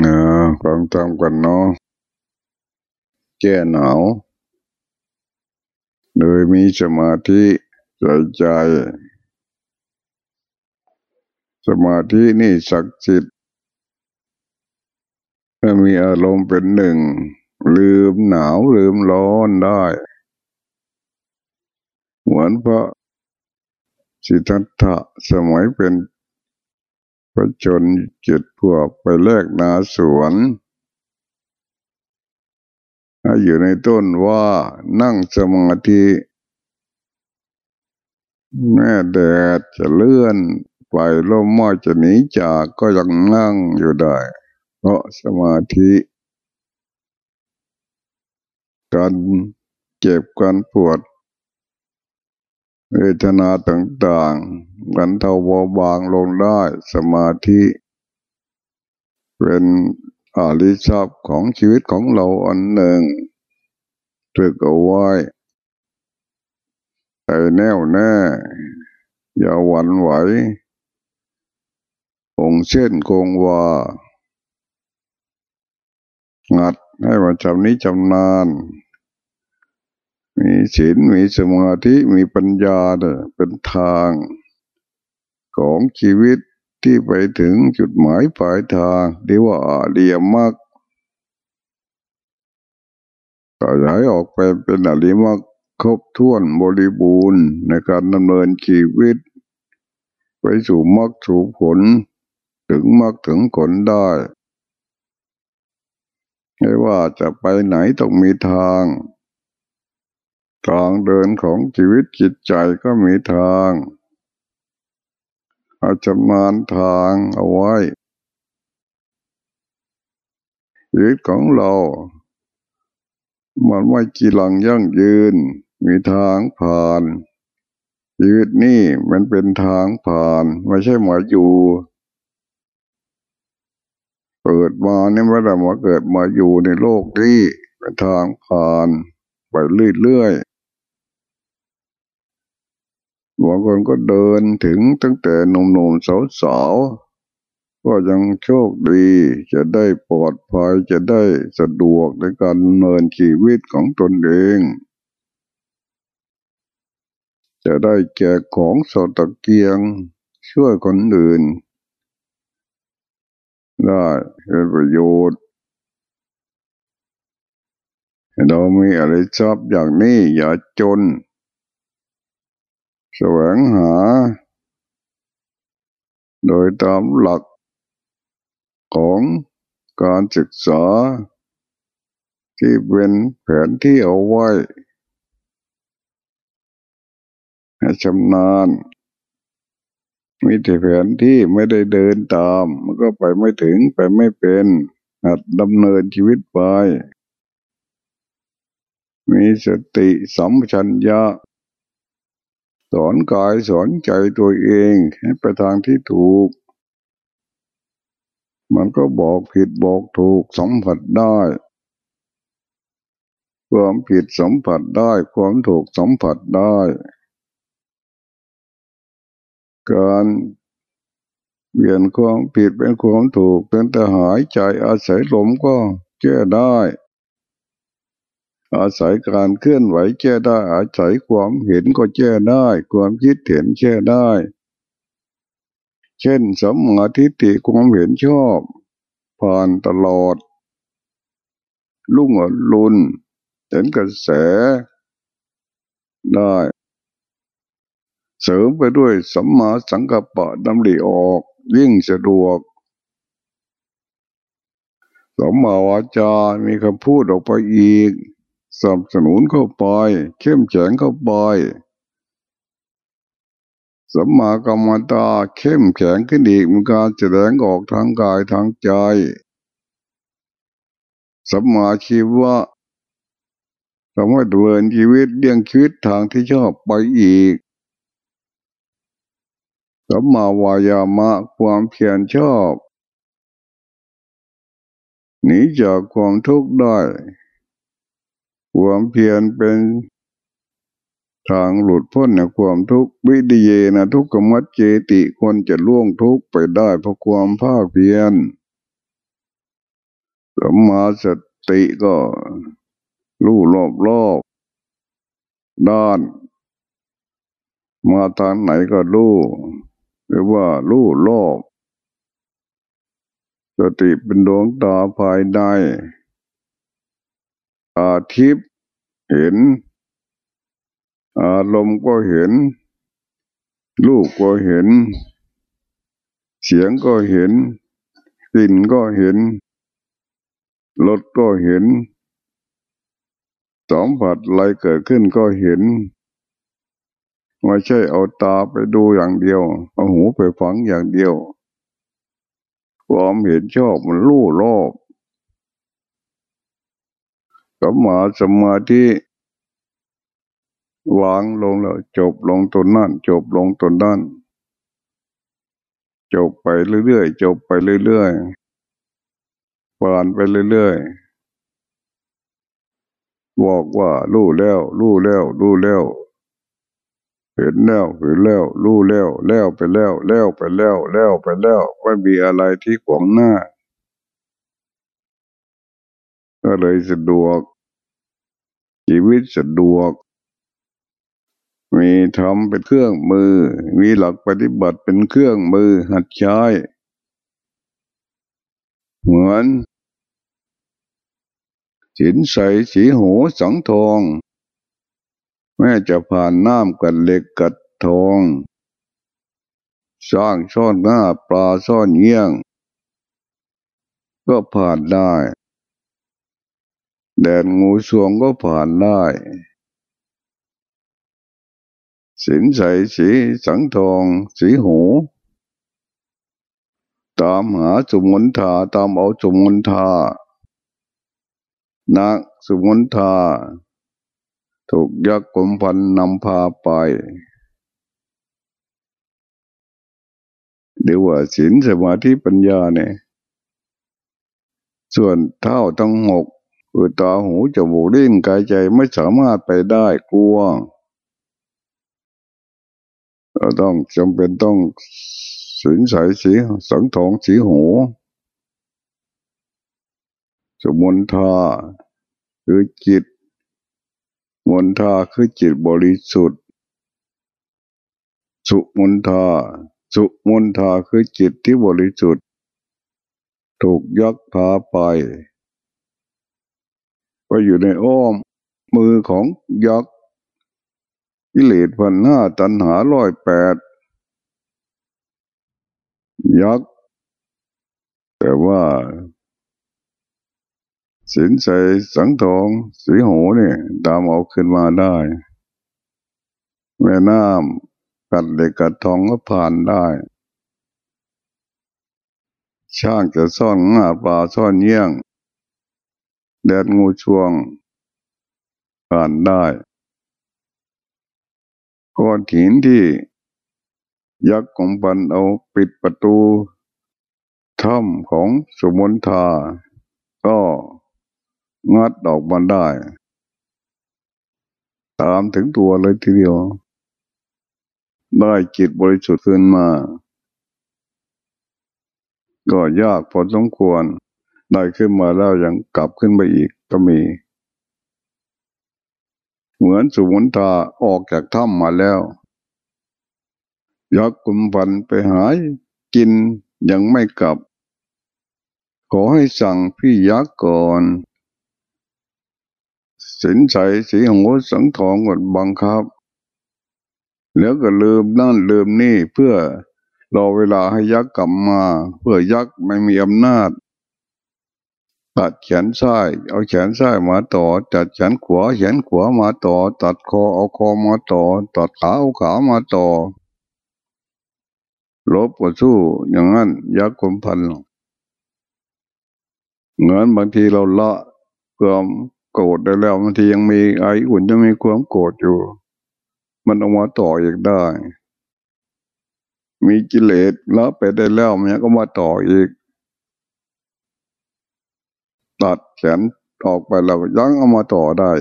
เออความกันเนาะแก้หนาวโดยมีสมาธิใจใจ สมาธินี่ศักดิ์สิทธิ์ถ้ามีอารมณ์เป็นหนึ่ง ลืมหนาวลืมร้อนได้ เหมือนพระสิทธัตถะสมัยเป็น พระชนเจ็ดพวกไปแลกนาสวนให้อยู่ในต้นว่านั่งสมาธิแม่แดดจะเลื่อนไปลมม้อจะหนีจากก็ยังนั่งอยู่ได้ เพราะสมาธิการเจ็บการปวด เวทนาต่างๆกันเทาเบาบางลงได้สมาธิ เป็นอาลิชับของชีวิตของเราอันหนึ่งถึกเอาไว้แต่แน่วแน่ อย่าหวั่นไหวคงเส้นคงวางัดให้มันจำนี้จำนาน มีศีลมีสมาธิมีปัญญาเนี่ยเป็นทางของชีวิตที่ไปถึงจุดหมายปลายทางเรียกว่าเรียมมากก็ย้ายออกไปเป็นอริมักครบถ้วนบริบูรณ์ในการดำเนินชีวิต ไปสู่มรรคสู่ผล ถึงมรรคถึงผลได้ไม่ว่าจะไปไหนต้องมีทาง ทางเดินของชีวิตจิตใจก็มีทางอาจำนานทางเอาไว้ชีวิตของเรา มันไม่กีหลังยั่งยืน มีทางผ่านชีวิตนี่มันเป็นทางผ่านไม่ใช่มาอยู่ เกิดมาเนี่ยไม่ได้มาเกิดมาอยู่ในโลกที่เป็นทางผ่านไปเรื่อยๆ บางคนก็เดินถึงตั้งแต่หนุ่มๆสาวๆก็ยังโชคดีจะได้ปลอดภัยจะได้สะดวกในการดำเนินชีวิตของตนเอง จะได้แจกของสตะเกียงช่วยคนอื่น ได้เป็นประโยชน์เรามีอะไรชอบอย่างนี้อย่าจน แสวงหา โดยตามหลักของการศึกษา ที่เป็นแผนที่เอาไว้ ให้ชำนาญมีแต่แผนที่ไม่ได้เดินตาม มันก็ไปไม่ถึงไปไม่เป็นหัดดำเนินชีวิตไป มีสติสัมปชัญญะ สอนกายสอนใจตัวเองให้ไปทางที่ถูก มันก็บอกผิดบอกถูกสัมผัสได้ ความผิดสัมผัสได้ ความถูกสัมผัสได้ การเปลี่ยนความผิดเป็นความถูกเป็นแต่หายใจอาศัยลมก็แก้ได้ อาศัยการเคลื่อนไหวแก้ได้ อาศัยความเห็นก็แก้ได้ ความคิดเห็นแก้ได้ เช่นสมาธิติความเห็นชอบ ผ่านตลอด ลุ่งอรุณเห็นกระแสได้ เสริมไปด้วยสัมมาสังกัปปะดำริออก ยิ่งสะดวกสัมมาวาจา มีคำพูดออกไปอีก สนับสนุนเข้าไป เข้มแข็งเข้าไปสัมมากรรมตาเข้มแข็งขึ้นอีกมีการแสดงออกทางกายทางใจสัมมาชีวะทำให้ดำเนินชีวิตเลี้ยงชีวิตทางที่ชอบไปอีกสัมมาวายามะความเพียรชอบหนีจากความทุกข์ได้ ความเพียรเป็นทางหลุดพ้นในความทุกข์วิเดเยนะทุกขมัจเจติคนจะล่วงทุกข์ไปได้เพราะความภาคเพียรสัมมาสติก็รู้รอบรอบด้าน มาทางไหนก็รู้หรือว่ารู้รอบ สติเป็นดวงตาภายใน อาทิพย์เห็น อารมณ์ก็เห็น ลูกก็เห็น เสียงก็เห็นกลิ่นก็เห็นรสก็เห็นสองผัดอะไรเกิดขึ้นก็เห็นไม่ใช่เอาตาไปดูอย่างเดียว เอาหูไปฟังอย่างเดียว ความเห็นชอบมันรู้รอบ กับมาสมาธิวางลงแล้วจบลงตนนั่นจบลงตนนั่นจบไปเรื่อยๆจบไปเรื่อยๆผ่านไปเรื่อยๆบอกว่ารู้แล้วรู้แล้วรู้แล้วเห็นแล้วเห็นแล้วรู้แล้วแล้วไปแล้วแล้วไปแล้วแล้วไปแล้วไม่มีอะไรที่ขวางหน้า ก็เลยสะดวก ชีวิตสะดวก มีทำเป็นเครื่องมือ มีหลักปฏิบัติเป็นเครื่องมือหัดใช้ เหมือนสินใสสีหูสังทอง แม้จะผ่านน้ำกับเหล็กกัดทองสร้างซ่อนหน้าปลาซ่อนเยี่ยง ก็ผ่านได้ แดนงูสวงก็ผ่านได้สินใสสีสังทองสีหู ตามหาสมุนทาตามเอาสมุนทานักสมุนทาถูกยักษ์กลมพันนำพาไปเดี๋ยวว่าศีลสมาธิปัญญาเนี่ย ส่วนเท่าทั้งหก คือตาหูจมูกลิ้นกายใจไม่สามารถไปได้กลัวเราต้องจำเป็นต้องสินสายสีสังทองสีหู สมุนทาคือจิตมนทาคือจิตบริสุทธิ์ สุมนทาสุมนทาคือจิตที่บริสุทธิ์ ถูกยักพาไป ก็อยู่ในอ้อมมือของยักษ์กิเลสพันห้าตันหาร้อยแปดยักษ์แต่ว่าสินใสสังทองสีหูเนี่ยตามเอาขึ้นมาได้ แม่น้ำกัดเด็กกัดทองก็ผ่านได้ ช่างจะซ่อนหน้าปลาซ่อนเยี่ยง แดดงูช่วงผ่านได้ก้อนหินที่ยักษ์ของปันเอาปิดประตูถ้ำของสมุนทา ก็งัดออกมาได้ ตามถึงตัวเลยทีเดียว ได้จิตบริสุทธิ์ขึ้นมา ก็ยากพอสมควร ได้ขึ้นมาแล้วยังกลับขึ้นไปอีกก็มี เหมือนสุมุนตาออกจากถ้ำมาแล้วยักษ์กุมพันไปหายกินยังไม่กลับ ขอให้สั่งพี่ยักษ์ก่อนสินใสสีหงสังทองกดบังคับ แล้วก็ลืมนั่นลืมนี่เพื่อรอเวลาให้ยักษ์กลับมา เพื่อยักษ์ไม่มีอำนาจ ตัดแขนซ้ายเอาแขนซ้ายมาต่อตัดแขนขวาแขนขวามาต่อ ตัดคอเอาคอมาต่อ ตัดขาเอาขามาต่อลบก็สู้อย่างนั้นยักษ์คมพันเงินบางทีเราละความโกรธได้แล้วบางทียังมีไอ้อุ่นจะมีความโกรธอยู่ มันออกมาต่ออีกได้ มีกิเลสละไปได้แล้วมันก็มาต่ออีก ตัดแขนออกไปแล้วยังเอามาต่อได้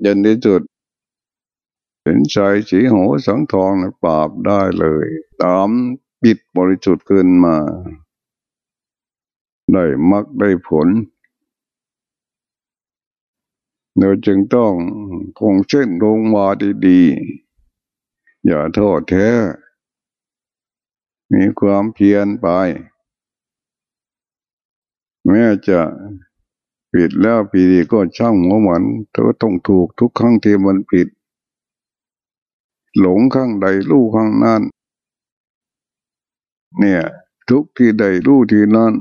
เย็นที่สุดเห็นชายสีหัวสังทองปราบได้เลย ตามปิดบริสุทธิ์ขึ้นมา ได้มักได้ผลเราจึงต้องคงเส้นลงมาดีๆ อย่าโทษแท้ มีความเพียรไป แม้จะผิดแล้วผิดก็ช่างหัวมันเธอต้องถูกทุกครั้งที่มันผิด หลงข้างใดรู้ข้างนั้นเนี่ย ทุกที่ใดรู้ที่นั้น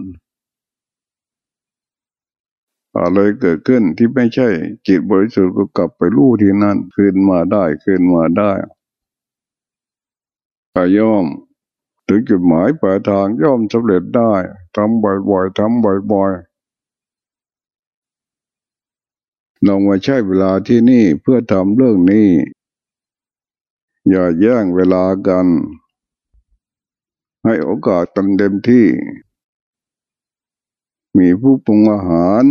อะไรเกิดขึ้นที่ไม่ใช่ จิตบริสุทธิ์ก็กลับไปรู้ที่นั่นคืนมาได้คืนมาได้พย่อม ถึงจุดหมายปลายทางย่อมสำเร็จได้ทำบ่อยๆทำบ่อยๆลองมาใช้เวลาที่นี่เพื่อทำเรื่องนี้ อย่าแย่งเวลากัน ให้โอกาสกันเต็มที่ มีผู้ปรุงอาหาร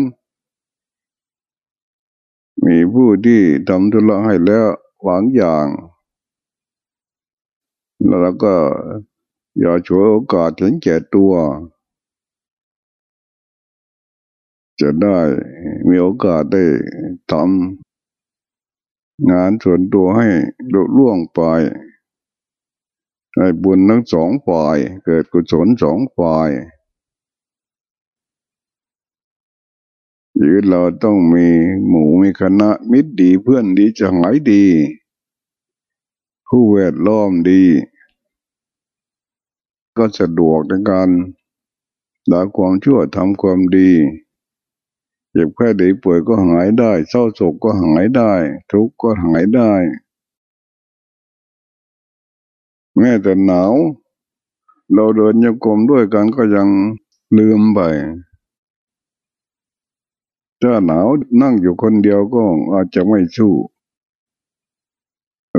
มีผู้ที่ทำธุระให้แล้วหวังอย่าง แล้วก็ อย่าฉวยโอกาสเห็นแก่ตัว จะได้มีโอกาสได้ทำงานส่วนตัวให้ลุล่วงไปให้บุญทั้งสองฝ่าย เกิดกุศลสองฝ่ายชีวิตเราต้องมีหมู่มีคณะมิตรดีเพื่อนดีจะหายดี ผู้แวดล้อมดี ก็สะดวกในการละความชั่วทำความดีเจ็บแค่ได้ป่วยก็หายได้ เศร้าโศกก็หายได้ ทุกข์ก็หายได้ แม้แต่หนาว เราเดินยกลมด้วยกันก็ยังลืมไปถ้าหนาวนั่งอยู่คนเดียวก็อาจจะไม่สู้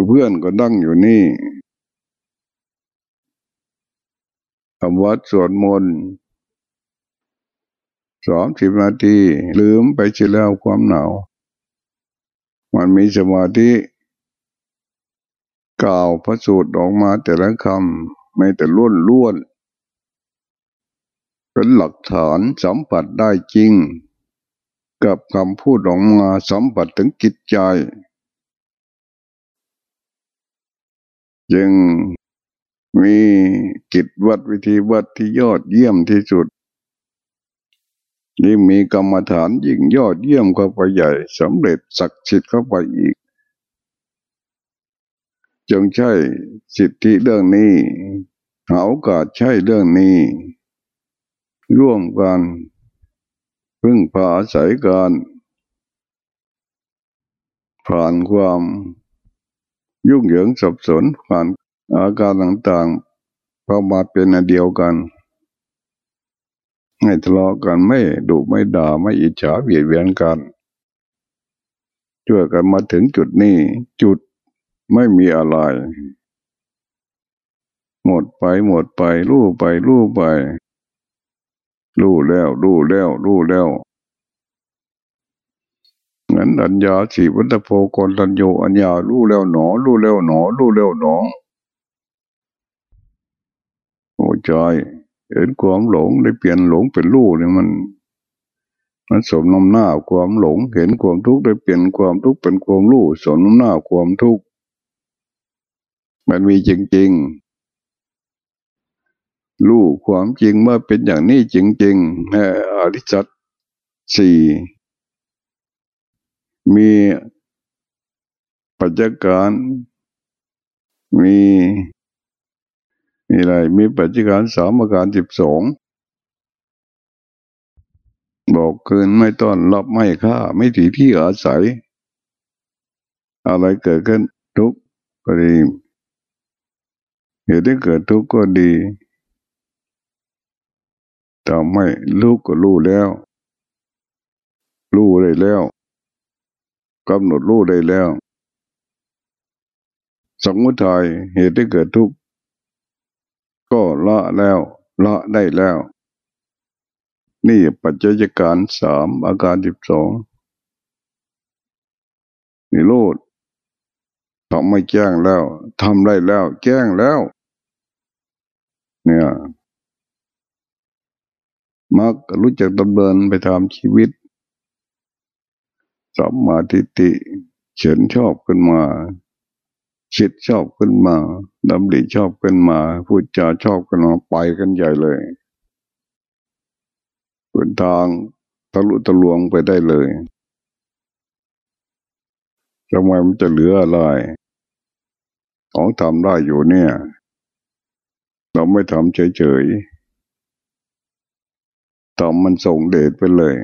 เพื่อนก็นั่งอยู่นี่ ทำวัดสวดมนต์สามสิบนาทีลืมไปเสียแล้วความหนาว มันมีสมาธิกล่าวพระสูตรออกมาแต่ละคำไม่แต่ล้วนล้วนเป็นหลักฐานสัมผัสได้จริง กับคำพูดออกมาสัมผัสถึงจิตใจยัง มีจิตวัดวิธีวัดที่ยอดเยี่ยมที่สุดยิ่มีกรรมฐานยิ่งยอดเยี่ยมเข้าไปใหญ่สำเร็จศักดิ์สิทธิ์เข้าไปอีก จงใช่สิทธิเรื่องนี้หาโอกาสใช่เรื่องนี้ ร่วมกันพึ่งพาอาศัยกันผ่านความยุ่งเหยิงสับสนผ่าน อาการต่างๆเข้ามาเป็นอันเดียวกันไม่ทะเลาะกันไม่ดุไม่ด่าไม่อิจฉาเบียดเบียนกันช่วยกันมาถึงจุดนี้ จุดไม่มีอะไร หมดไปหมดไปรู้ไปรู้ไปรู้แล้วรู้แล้วรู้แล้วงั้นอัญญาสีวัตโพกรตัญโยอัญญารู้แล้วหนอรู้แล้วหนอรู้แล้วหนอ ใจ เห็นความหลงได้เปลี่ยนหลงเป็นรู้เนี่ยมัน มันสมน้ำหน้าความหลง เห็นความทุกข์ได้เปลี่ยนความทุกข์เป็นความรู้สมน้ำหน้าความทุกข์มันมีจริงๆรู้ความจริงว่าเป็นอย่างนี้จริงๆแห่อริสัตสี่มีปัจจัการมี มีอะไร มีปัจจัการสามอาการสิบสองบอกคืนไม่ต้อนรับไม่ค่า ไม่ถีที่อาศัย อะไรเกิดขึ้นทุกก็ดีเหตุที่เกิดทุกข์ก็ดีทำให้ลูกก็รู้แล้ว รู้ได้แล้วกำหนดรู้ได้แล้ว สมุทัยเหตุที่เกิดทุกข์ ก็ละแล้วละได้แล้ว นี่ปัจจัยการสามอาการสิบสองนิโรธทำไม่แจ้งแล้วทำได้แล้ว แจ้งแล้ว เนี่ยมักรู้จักดำเนินไปตามชีวิตสัมมาทิฏฐิเขียนชอบขึ้นมา คิดชอบขึ้นมาดำริชอบขึ้นมา พูดจาชอบขึ้นมาไปกันใหญ่เลยเป็นทางทะลุทะลวงไปได้เลยทำไมมันจะเหลืออะไร ของทำได้อยู่เนี่ย เราไม่ทำเฉยๆทำมันส่งเดชไปเลย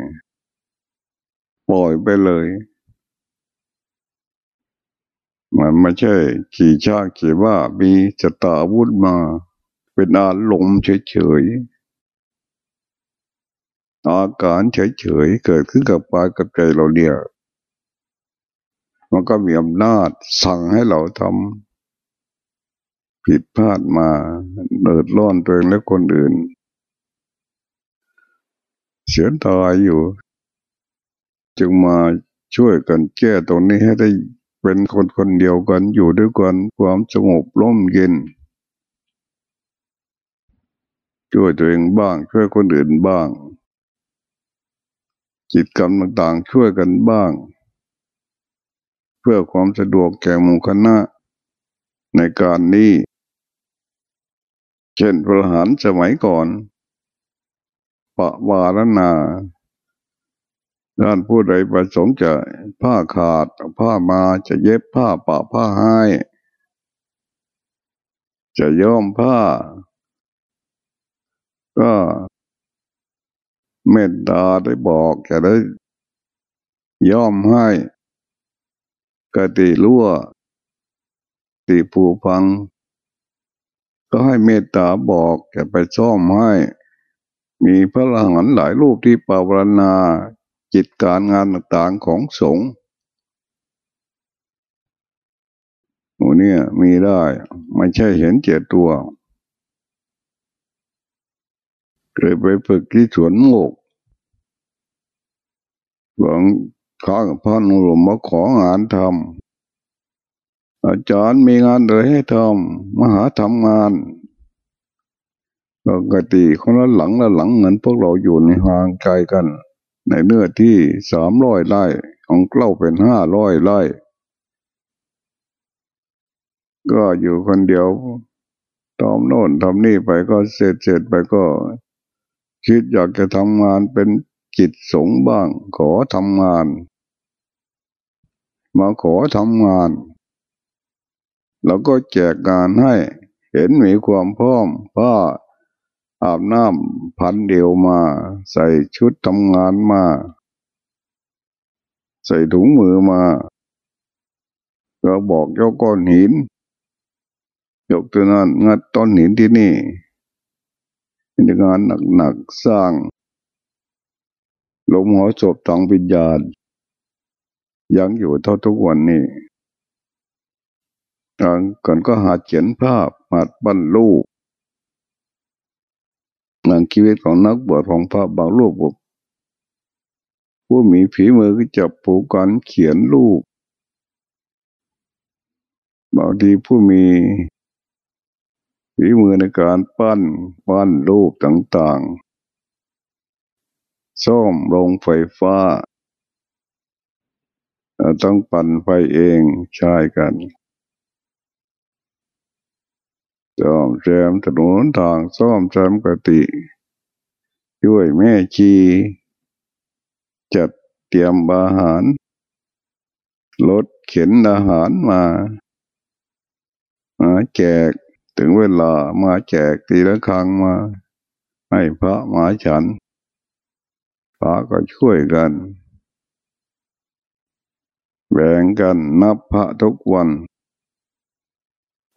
ปล่อยไปเลย มันไม่ใช่ ขี่ชาขี่ว่ามีจตาวุธมา เป็นอารมณ์เฉยๆอาการเฉยๆเกิดขึ้นกับปายกับใจเราเดียมันก็มีอำนาจสั่งให้เราทำผิดพลาดมาเดือดร้อนตัวเองและคนอื่น เสียตายอยู่ จึงมาช่วยกันแก้ตรงนี้ให้ได้ เป็นคนคนเดียวกันอยู่ด้วยกันความสงบร่มเย็นช่วยตัวเองบ้าง ช่วยคนอื่นบ้าง จิตกรรมต่างๆช่วยกันบ้าง เพื่อความสะดวกแก่หมู่คณะในการนี้เช่นพระหารสมัยก่อนปะวารณา ด้านผู้ใดประสงค์จะผ้าขาดผ้ามาจะเย็บผ้าปะผ้าให้จะย้อมผ้า ก็เมตตาได้บอกจะได้ย้อมให้กติรั่วติผูพัง ก็ให้เมตตาบอกจะไปซ่อมให้ มีพระหหันหลายรูปที่ปราวนา จิตการงานต่างๆของสงฆ์โอ้เนี่ยมีได้ ไม่ใช่เห็นเจตัวเคยไปฝึกที่สวนโมกหลวงข้างพระนุรมมาของานทำอาจารย์มีงานอะไรให้ทำมหาทำงานปกติคนละหลังละหลังเหมือนพวกเราอยู่ในห่างไกลกัน ในเนื้อที่สามร้อยไร่ของเล่าเป็นห้าร้อยไร่ ก็อยู่คนเดียวตอมโน่นทำนี่ไปก็เสร็จเสร็จไปก็ คิดอยากจะทำงานเป็นจิตสงบ้าง ขอทำงาน มาขอทำงานแล้วก็แจกงานให้ เห็นมีความพร้อมพ่า อาบน้ำพันเดียวมา ใส่ชุดทำงานมา ใส่ถุงมือมาก็บอกยกก้อนหิน ยกตัวนั้นงัดต้นหินที่นี่เป็นงานหนักๆสร้างลมหัวศพทางวิญญาณยังอยู่เท่าทุกวันนี้ก่อนก็หาเขียนภาพหัดปั้นลูก หลังชีวิตของนักบวชของพระบางรูปผู้มีผีมือก็จับผูกกันเขียนรูปบางทีผู้มีฝีมือในการปั้นปั้นรูปต่างๆซ่อมลงไฟฟ้า ต้องปั่นไฟเองใช้กัน ซ่อมแซมถนนทางซ่อมแซมกติช่วยแม่ชีจัดเตรียมอาหารรถเข็นอาหารมา มาแจกถึงเวลามาแจกตีละครั้งมา ให้พระมาฉัน พระก็ช่วยกัน แบ่งกันนับพระทุกวัน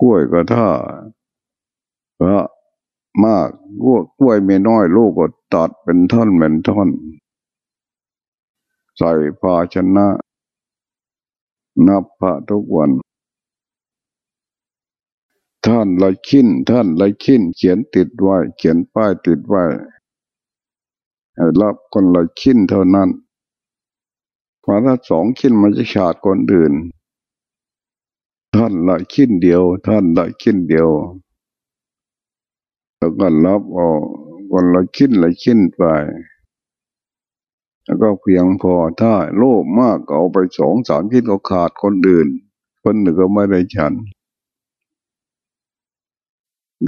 กล้วยก็ท่า พระมากกล้วยกล้วยไม่น้อยลูกก็ตัดเป็นท่อนเป็นท่อน ใส่ภาชนะ นับพระทุกวัน ท่านละชิ้นท่านละชิ้น เขียนติดไว้ เขียนป้ายติดไว้รับคนละชิ้นเท่านั้นเพราะถ้าสองชิ้นมันจะขาดคนอื่น ท่านละชิ้นเดียว ท่านละชิ้นเดียว แล้วก็รับเอาวันละชิ้นละชิ้นไป แล้วก็เพียงพอถ้าโลภมากก็เอาไปสองสามชิ้นก็ขาดคนอื่น คนหนึ่งก็ไม่ได้ฉัน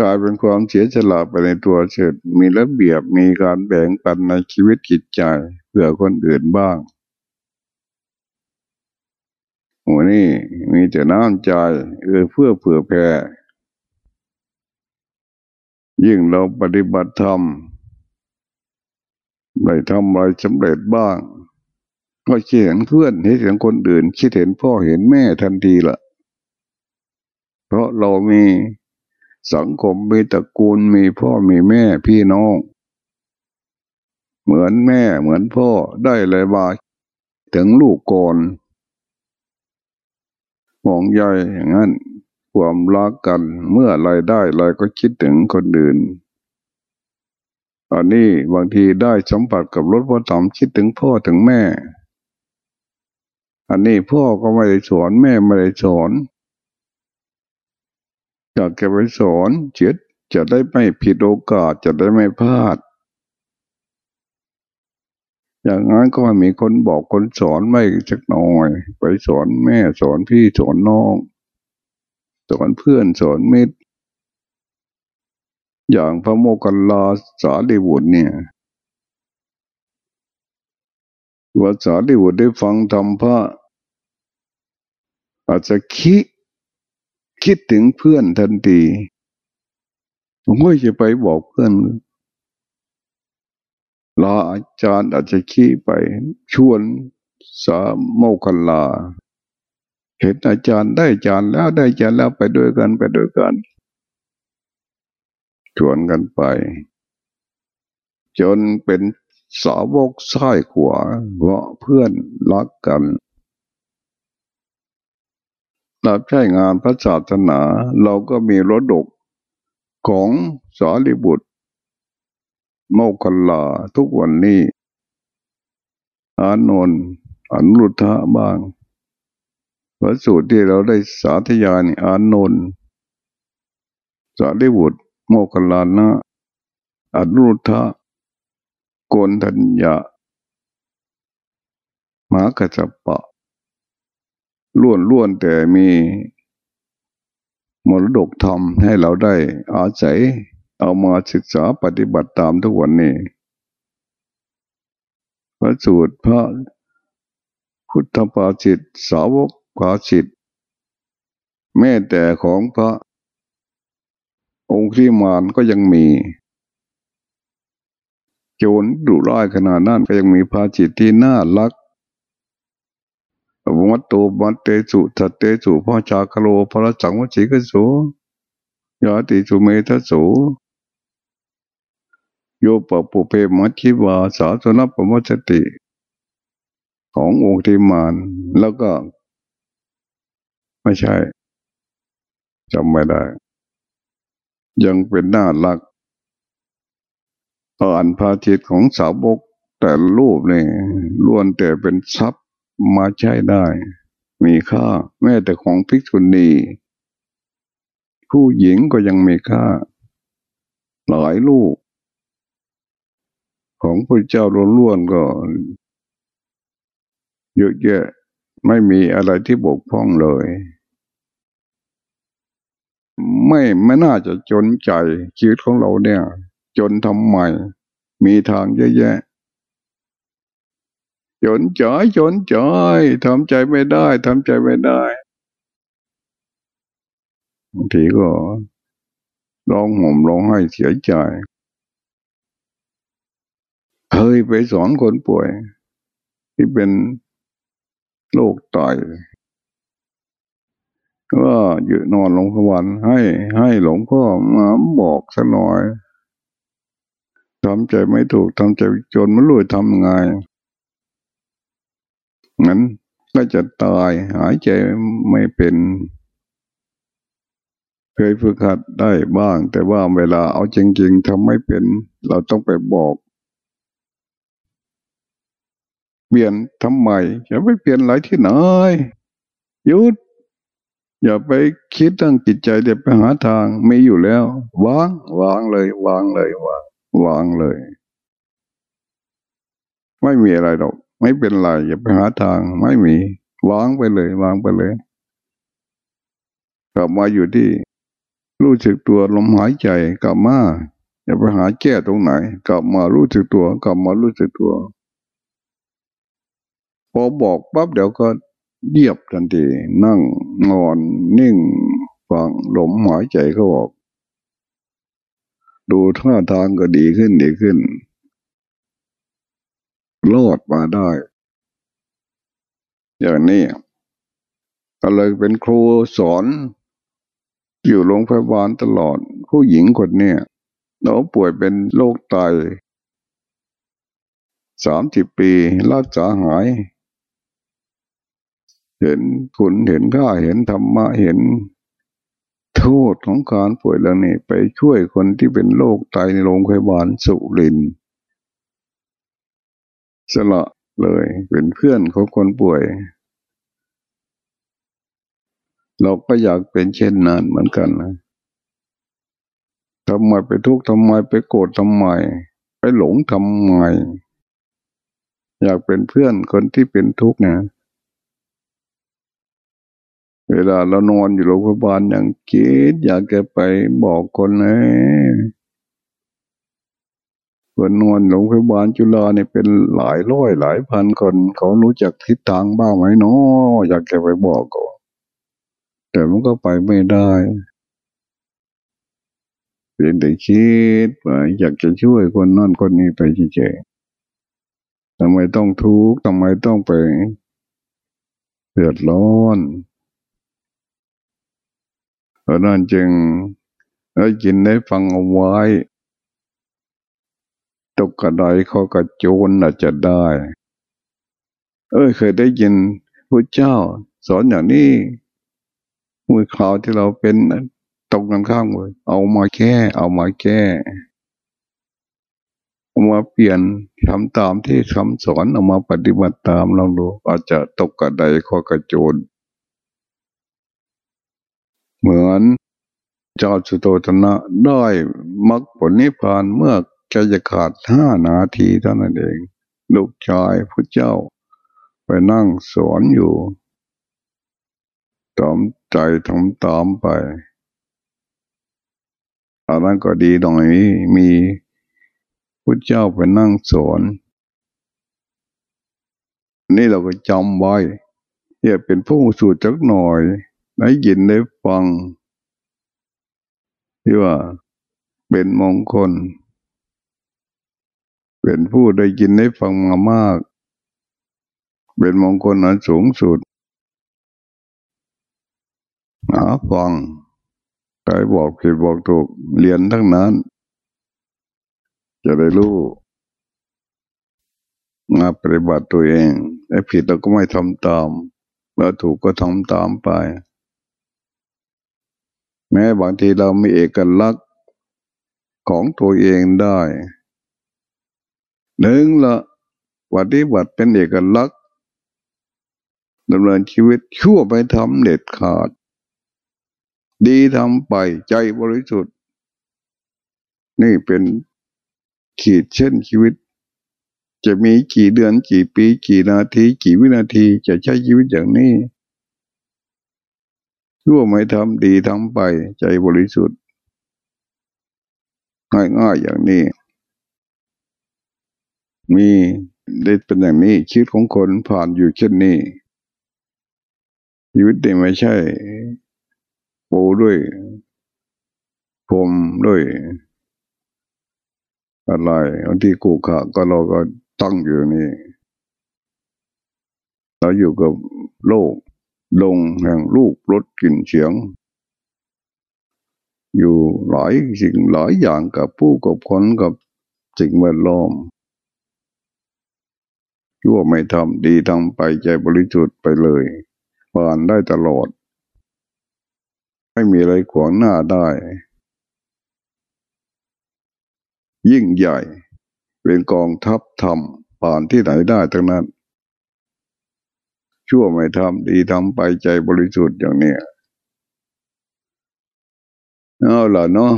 กลายเป็นความเสียสละไปในตัวเฉดมีระเบียบมีการแบ่งปันในชีวิตจิตใจเพื่อคนอื่นบ้างโอ้นี่มีแต่น้ำใจเออเพื่อเผื่อแผ่ ยิ่งเราปฏิบัติธรรมได้ทำอะไรสำเร็จบ้าง ก็คิดเห็นเพื่อนเห็นคนอื่น คิดเห็นพ่อเห็นแม่ทันทีละเพราะเรามีสังคมมีตระกูลมีพ่อมีแม่พี่น้อง เหมือนแม่เหมือนพ่อได้เลยว่าถึงลูกก่อนมองใหญ่อย่างนั้น ความรักกัน เมื่อไรได้ไรก็คิดถึงคนอื่นอันนี้บางทีได้สัมผัสกับรถพ่อตอมคิดถึงพ่อถึงแม่ อันนี้พ่อก็ไม่ได้สอนแม่ไม่ได้สอนอยากจะไปสอนเจิตจะได้ไม่ผิดโอกาสจะได้ไม่พลาด อย่างนั้นก็มีคนบอกคนสอนไม่สักหน่อย ไปสอนแม่สอนพี่สอนน้อง สอนเพื่อนสอนมิตร อย่างพระโมคคัลลาสาลีบุตรเนี่ยว่าสาลีบุตรได้ฟังธรรมพระอาจจะคิดคิดถึงเพื่อนทันทีผมก็จะไปบอกเพื่อนลาอาจารย์อาจจะขี้ไปชวนสาโมคคัลลา เห็นอาจารย์ได้อาจารย์แล้วได้อาจารย์แล้วไปด้วยกันไปด้วยกันชวนกันไป จนเป็นสาวกซ้ายขวาเพราะเพื่อนรักกันรับใช้งานพระศาสนา เราก็มีรดกของสารีบุตร โมกขลาทุกวันนี้ อานนท์อนุรุทธะบ้าง พระสูตรที่เราได้สาธยายอานนท์สารีบุตรโมกขลานะอนุรุทธะโกนทัญญามากัจปะล้วนล้วนแต่มีมรดกธรรมให้เราได้อาศัยเอามาศึกษาปฏิบัติตามทุกวันนี้ พระสูตรพระพุทธภาสิตสาวก ภาสิตแม้แต่ของพระ องค์ที่มานก็ยังมีโจรดุร้ายขนาดนั้นก็ยังมีภาจิตที่น่ารักวัตตุมัตเตสุทัตเตสุพ่อชาคโลพระสังวชิกสุยาติสุเมทสุโยปปุเพมัชิวาสาสนปมัชติ ขององค์ทิมาน แล้วก็ ไม่ใช่จำไม่ได้ ยังเป็นหน้าลักอ่านพาจิตของสาวกแต่รูปนี่ล้วนแต่เป็นทรัพย์มาใช้ได้ มีค่า แม้แต่ของภิกษุณีผู้หญิงก็ยังมีค่า หลายลูก ของพระเจ้าล้วนๆก็เยอะแยะ ไม่มีอะไรที่บกพร่องเลย ไม่ไม่น่าจะจนใจชีวิตของเราเนี่ย จนทำใหม่มีทางเยอะแยะจนจ่อยจนจ่อยทำใจไม่ได้ทำใจไม่ได้บางทีก็ร้องห่มร้องไห้เสียใจเคยไปสอนคนป่วย ที่เป็น โรคไตว่าอยู่นอนลงพวันให้ให้หลวงพ่อมาบอกสักหน่อยทำใจไม่ถูกทำใจจนไม่รู้ทำไงงั้นก็จะตายหายใจไม่เป็น เคยฝึกหัดได้บ้าง แต่ว่าเวลาเอาจริง ๆทำไม่เป็น เราต้องไปบอก ปลี่ยนทำใหม่อย่าไปเปลี่ยนหลายที่ไหนหยุด อย่าไปคิดตั้งจิตใจเดี๋ยวไปหาทางไม่อยู่แล้ววางวางเลยวางเลยวางวางเลย ไม่มีอะไรหรอกไม่เป็นไรอย่าไปหาทางไม่มีวางไปเลยวางไปเลย กลับมาอยู่ที่ รู้สึกตัวลมหายใจกลับมาอย่าไปหาแก้ตรงไหน กลับมารู้สึกตัว กลับมารู้สึกตัว พอบอกปั๊บเดี๋ยวก็เยียบทันที นั่งนอนนิ่งฟังหลมหายใจเขาออก ดูท่าทางก็ดีขึ้นดีขึ้น รอดมาได้ อย่างนี้ก็เลยเป็นครูสอนอยู่โรงพยาบาลตลอด ผู้หญิงคนนี้เราป่วยเป็นโรคไตสามสิบปีรักษาหาย เห็นคุณเห็นข้าเห็นธรรมะเห็น โทษของการป่วยแล้วนี่ไปช่วยคนที่เป็นโรคไตในโรงพยาบาลสุรินสละเลยเป็นเพื่อนของคนป่วย เราก็อยากเป็นเช่นนั้นเหมือนกันนะทำไมไปทุกข์ทำไมไปโกรธทำไม ไปหลงทำไม อยากเป็นเพื่อนคนที่เป็นทุกข์นะ เวลาเรานอนอยู่โรงพยาบาลอย่างคิดอยากจะไปบอกคนนะคนนอนโรงพยาบาลจุฬาเนี่ยเป็นหลายร้อยหลายพันคนเขารู้จักทิศทางบ้างไหมเนาะอยากจะไปบอกก็แต่มันก็ไปไม่ได้เป็นแต่คิดว่าอยากจะช่วยคนนั่นคนนี้ไปเฉยๆทำไมต้องทุกข์ทำไมต้องไปเดือดร้อน เพราะนั้นจึงได้ยินได้ฟังเอาไว้ตกกระไดเขากระโจนอาจจะได้ เอ้ยเคยได้ยินพระเจ้า สอนอย่างนี้มือข่าวที่เราเป็นตรงกันข้ามเลยเอามาแก้ เอามาแก้เอามาเปลี่ยนทำตามที่คำสอนเอามาปฏิบัติตามลองดูอาจจะตกกระไดข้อกระโจน เหมือนเจ้าสุโตตนะได้มรรคผลนิพพานเมื่อแกจะขาดห้านาทีเท่านั้นเอง ลูกชายพระเจ้า ไปนั่งสอนอยู่ตามใจทำตามไปอันนั้นก็ดีหน่อยมีพระเจ้าไปนั่งสอนนี่เราก็จำไว้อย่าเป็นผู้สูตรจักหน่อย ได้ยินได้ฟัง ที่ว่าเป็นมงคล เป็นผู้ได้ยินได้ฟังมามาก เป็นมงคลอันสูงสุดหาฟังใครบอกผิดบอกถูกเรียนทั้งนั้น จะได้รู้มาปฏิบัติตัวเองไอ้ผิดเราก็ไม่ทำตาม แล้วถูกก็ทำตามไป แม้บางทีเรามีเอกลักษณ์ของตัวเองได้ หนึ่งละปฏิบัติเป็นเอกลักษณ์ดำเนินชีวิตชั่วไปทำเด็ดขาด ดีทำไปใจบริสุทธิ์ นี่เป็นขีดเช่นชีวิต จะมีกี่เดือนกี่ปี กี่นาที กี่วินาทีจะใช้ชีวิตอย่างนี้ ชั่วไม่ทำดีทำไปใจบริสุทธิ์ ง่ายๆอย่างนี้ มีได้เป็นอย่างนี้ชีวิตของคนผ่านอยู่เช่นนี้ชีวิตนี่ไม่ใช่โปด้วยผมด้วย อะไรบางทีกูขะก็เราก็ตั้งอยู่นี่ เราอยู่กับโลก ลงแห่งรูปรสกลิ่นเสียง อยู่หลายสิ่งหลายอย่างกับผู้กับคนกับสิ่งแวดล้อมชั่วไม่ทำดีทำไปใจบริสุทธิ์ไปเลยผ่านได้ตลอด ไม่มีอะไรขวางหน้าได้ ยิ่งใหญ่ เป็นกองทัพธรรมผ่านที่ไหนได้ทั้งนั้น ชั่วไม่ทำดีทำไปใจบริสุทธิ์อย่างเนี้ยเอาล่ะเนาะ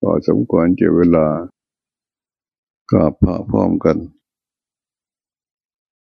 พอสมควรเจเวลากราบพระพร้อมกัน